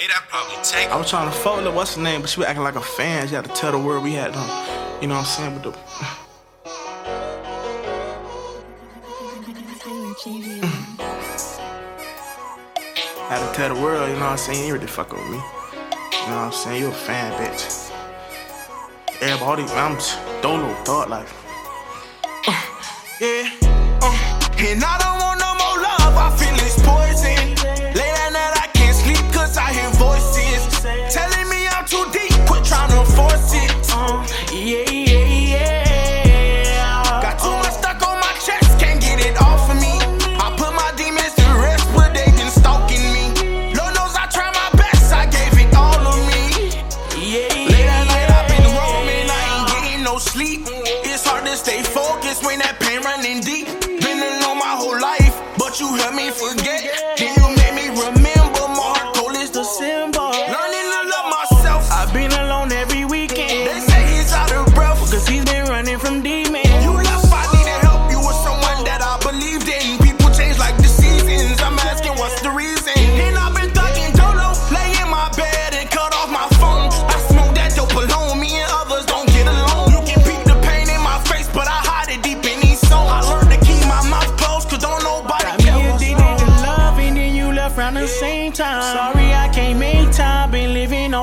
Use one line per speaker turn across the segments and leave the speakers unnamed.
I was trying to follow what's her name, but she was acting like a fan. She had to tell the world we had them. You know what I'm saying? But the. had to tell the world, you know what I'm saying? You really fuck with me. You know what I'm saying? You a fan, bitch. Everybody, I'm just, don't no thought life.
yeah. Uh, and I don't sleep. It's hard to stay focused when that pain running deep. Been alone my whole life, but you help me forget. Then you made me remember my heart cold is symbol Learning to love myself. I've been alone every weekend. They say he's out of breath, cause he's been running from deep.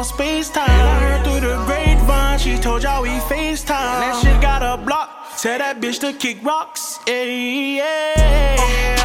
space time. I heard through the grapevine, she told y'all we FaceTime. That shit got a block, tell that bitch to kick rocks. Yeah.